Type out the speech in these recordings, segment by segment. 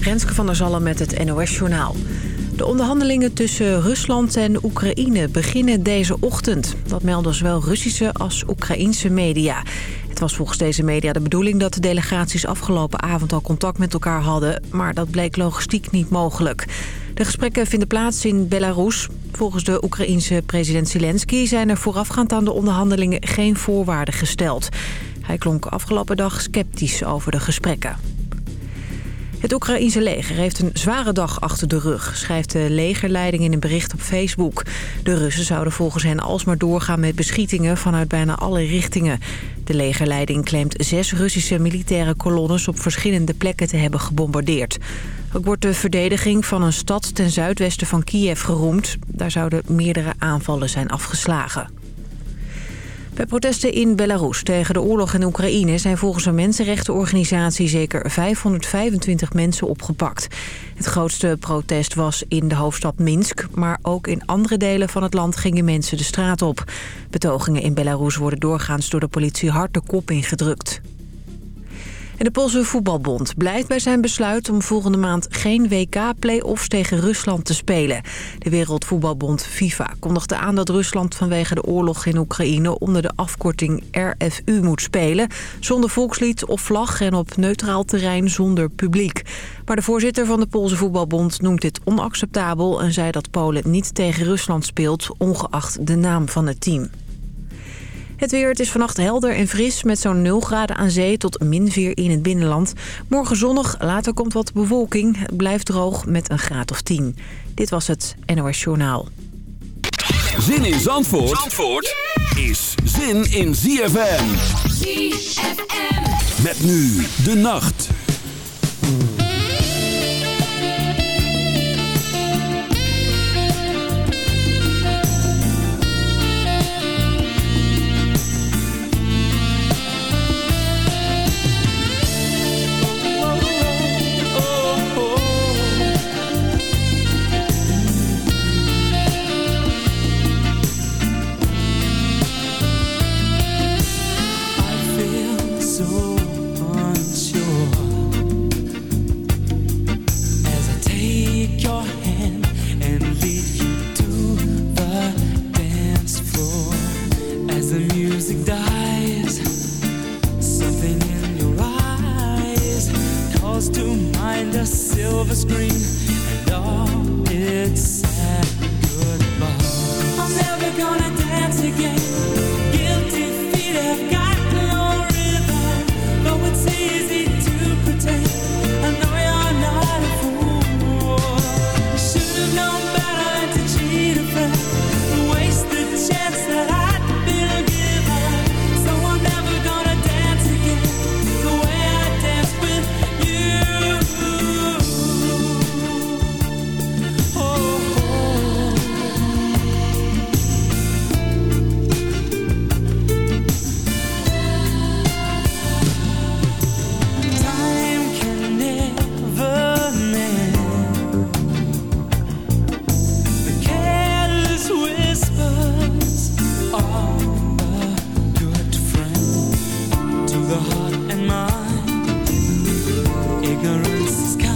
Renske van der Zallen met het NOS-journaal. De onderhandelingen tussen Rusland en Oekraïne beginnen deze ochtend. Dat melden zowel Russische als Oekraïnse media. Het was volgens deze media de bedoeling dat de delegaties afgelopen avond al contact met elkaar hadden... maar dat bleek logistiek niet mogelijk. De gesprekken vinden plaats in Belarus. Volgens de Oekraïense president Zelensky zijn er voorafgaand aan de onderhandelingen geen voorwaarden gesteld. Hij klonk afgelopen dag sceptisch over de gesprekken. Het Oekraïense leger heeft een zware dag achter de rug, schrijft de legerleiding in een bericht op Facebook. De Russen zouden volgens hen alsmaar doorgaan met beschietingen vanuit bijna alle richtingen. De legerleiding claimt zes Russische militaire kolonnes op verschillende plekken te hebben gebombardeerd. Ook wordt de verdediging van een stad ten zuidwesten van Kiev geroemd. Daar zouden meerdere aanvallen zijn afgeslagen. Bij protesten in Belarus tegen de oorlog in Oekraïne... zijn volgens een mensenrechtenorganisatie zeker 525 mensen opgepakt. Het grootste protest was in de hoofdstad Minsk... maar ook in andere delen van het land gingen mensen de straat op. Betogingen in Belarus worden doorgaans door de politie hard de kop ingedrukt. De Poolse voetbalbond blijft bij zijn besluit om volgende maand geen WK-play-offs tegen Rusland te spelen. De Wereldvoetbalbond FIFA kondigde aan dat Rusland vanwege de oorlog in Oekraïne onder de afkorting RFU moet spelen. Zonder volkslied of vlag en op neutraal terrein zonder publiek. Maar de voorzitter van de Poolse voetbalbond noemt dit onacceptabel en zei dat Polen niet tegen Rusland speelt, ongeacht de naam van het team. Het weer, het is vannacht helder en fris met zo'n 0 graden aan zee tot min 4 in het binnenland. Morgen zonnig, later komt wat bewolking. Het blijft droog met een graad of 10. Dit was het NOS Journaal. Zin in Zandvoort, Zandvoort is zin in ZFM. ZFM. Met nu de nacht. ignorance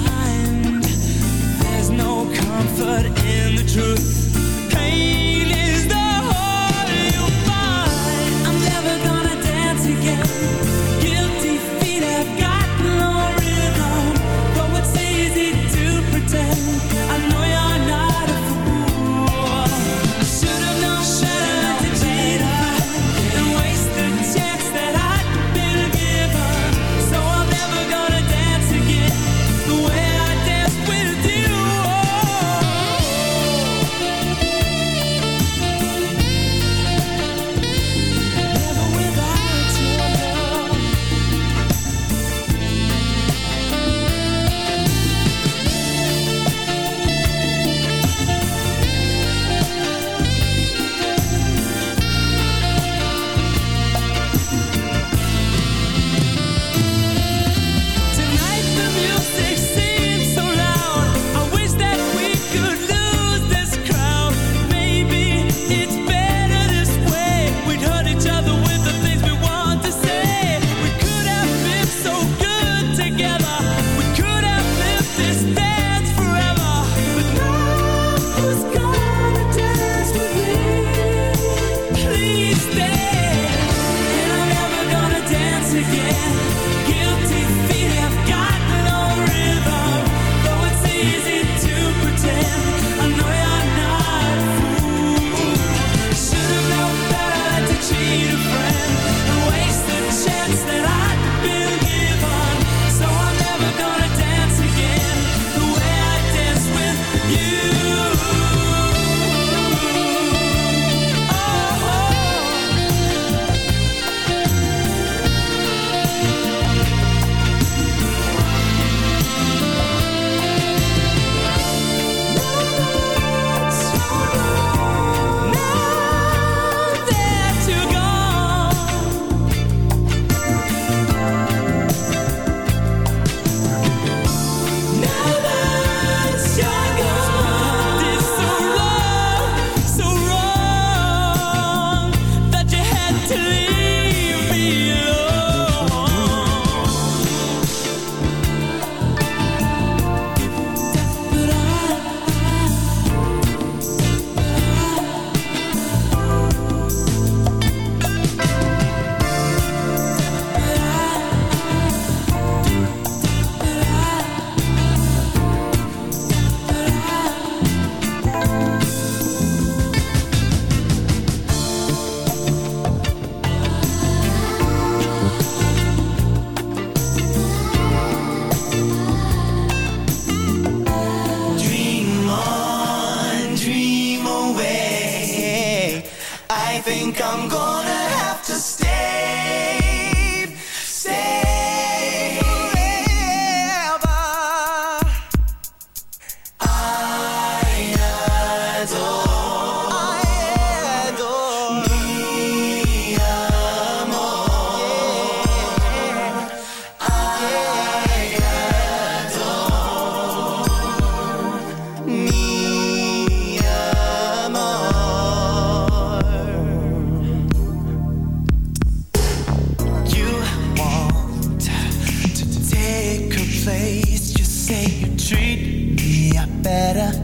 Maar ik laat geen better,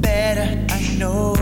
better. I evidence.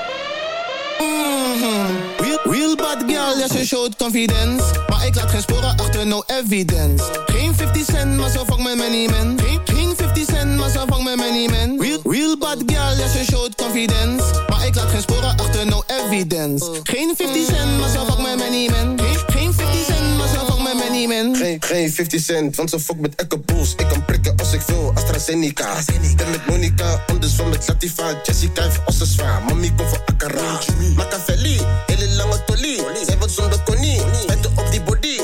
Mm real, bad girl, ja, ze confidence. Maar ik laat geen sporen achter, no evidence. Geen 50 cent, maar zo vang met many men. Geen, geen 50 cent, maar zo vang met many men. Real, real bad girl, ja, ze showt confidence. Maar ik laat geen sporen achter, no evidence. Geen 50 cent, maar zo vang met many men. Geen, met. Geen, geen 50 cent, want ze fuck met Echo Bulls. Ik kan prikken als ik wil, AstraZeneca. Ben met Monica, anders van met Latifa. Jessica heeft ossen zwaar, mami komt voor Akara. Machiavelli, hele lange tolie. Zij wordt zonder konie, spijten op die body.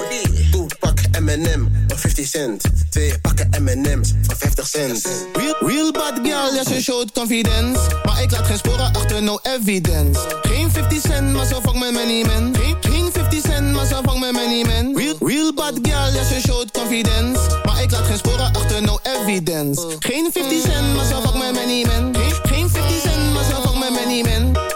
Doe pak M&M, voor 50 cent. Twee pakken M&M's, voor 50 cent. Real, real bad girl, ja, ze showt confidence. Maar ik laat geen sporen achter, no evidence. Geen 50 cent, maar zo vang met many men. Geen, geen 50 cent, maar zo vang met many men. Real, real bad girl, ja, ze showt confidence. Maar ik laat geen sporen achter, no evidence. Geen 50 cent, maar zo vang met many men. Geen, geen 50 cent, maar zo vang met many men.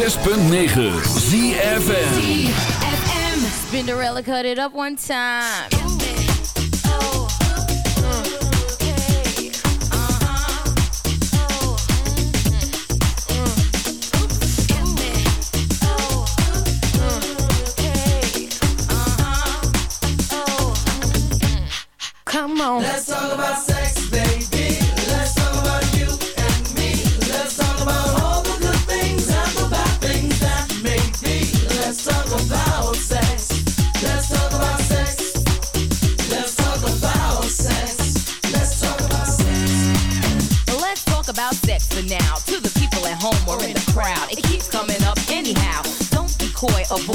106.9 ZFM. Spinderella cut it up one time.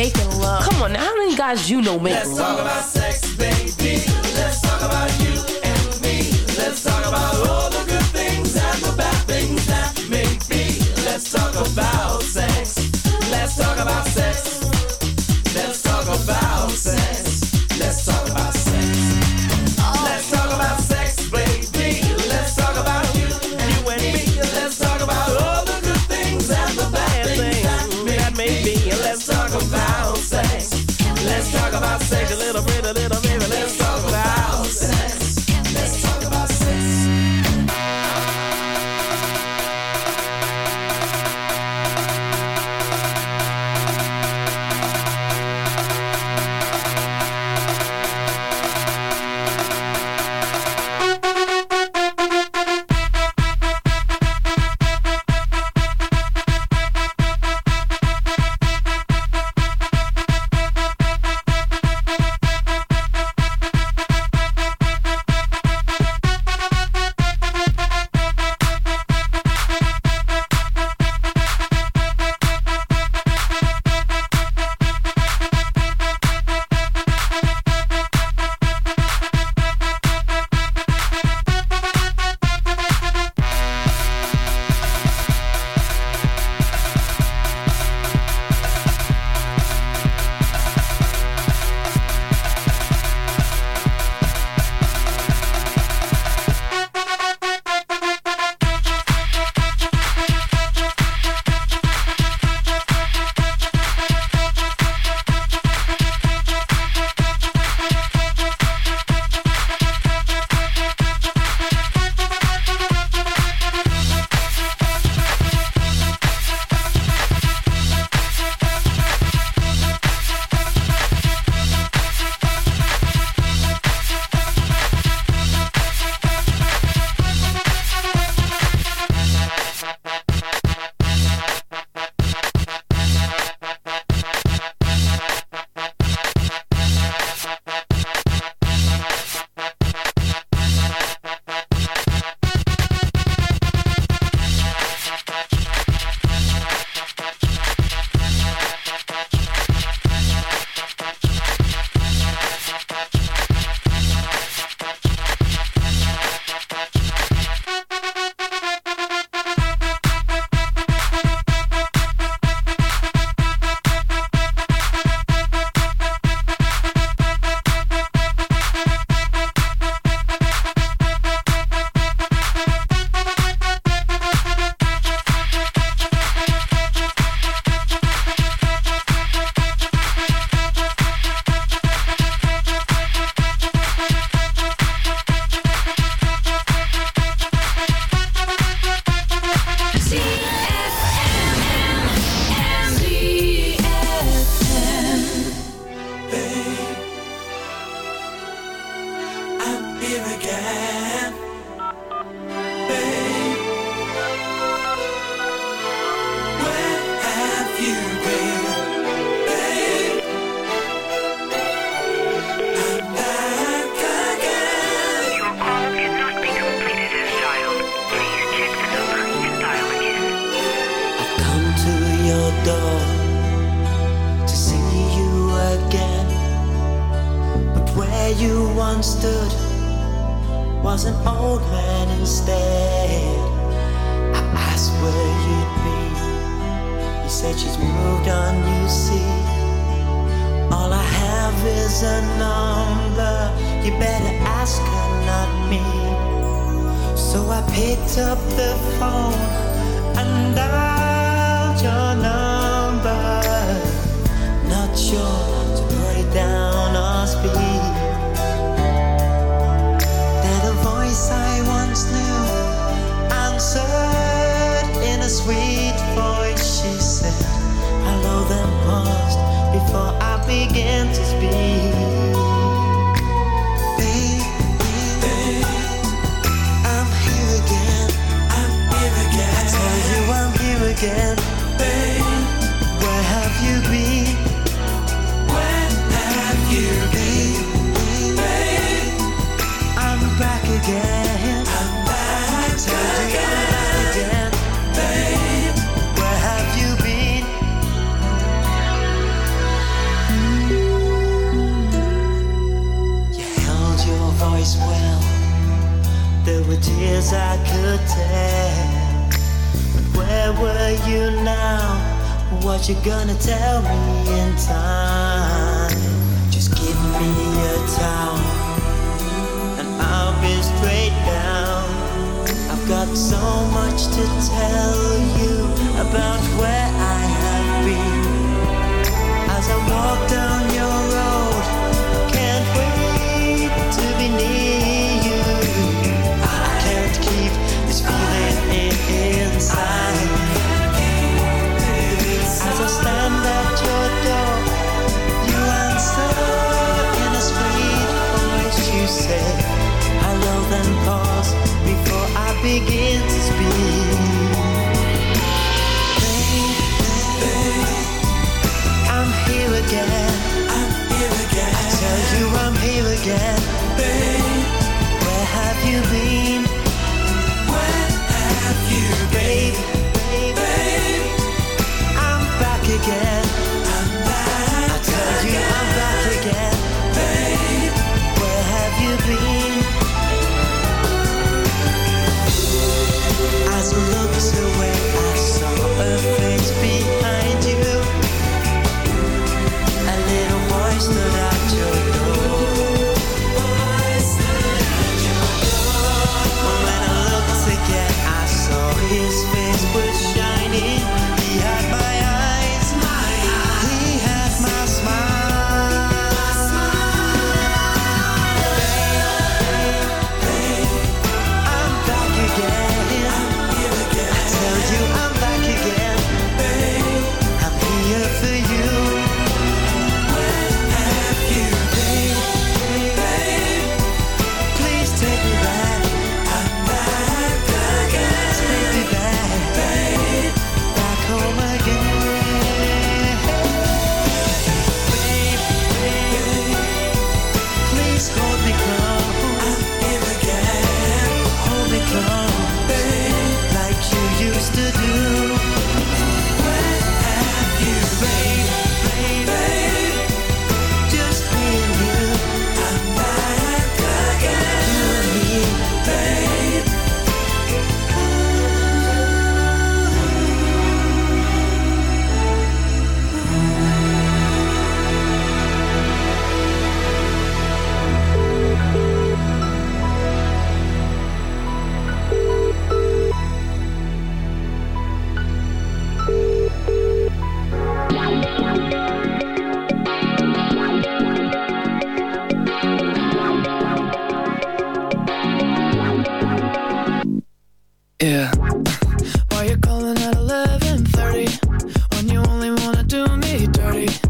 Making love. Come on, now, how many guys you know make Let's love? talk about sex, baby. Let's talk about you began me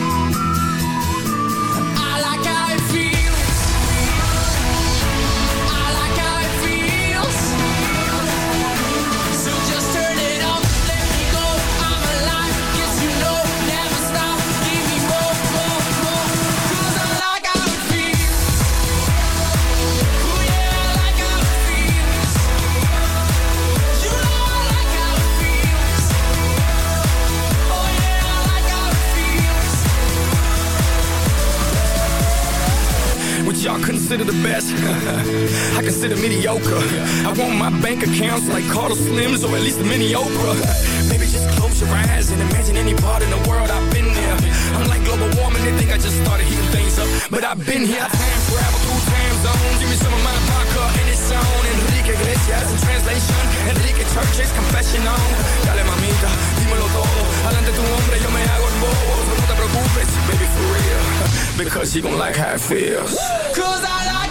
Consider the best? I consider mediocre. I want my bank accounts like Carlos Slims or at least a mini Oprah. Maybe just close your eyes and imagine any part in the world I've been there. I'm like global warming, they think I just started heating things up. But I've been here, I time travel through time zones. Give me some of my vodka and it's on. Enrique Iglesias in translation. Enrique Church's confession on. Dale mamita, dímelo todo. Adelante tu hombre, yo me hago el bobo. No te preocupes, baby, for real. Because you gon' like how it feels. Cause I like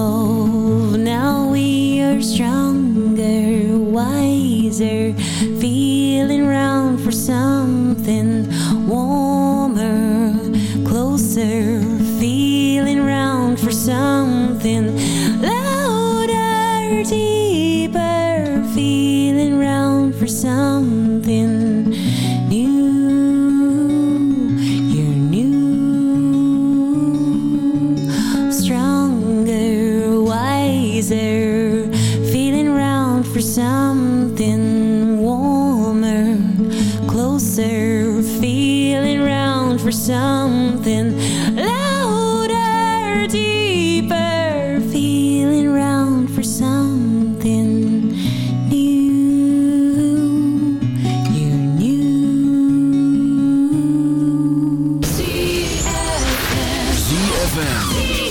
ZFM.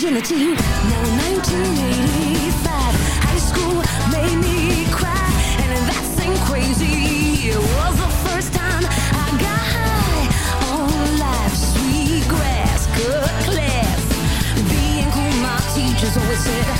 agility. Now in 1985, high school made me cry, and that's ain't crazy. It was the first time I got high on life, sweet grass, good class. Being cool, my teachers always said.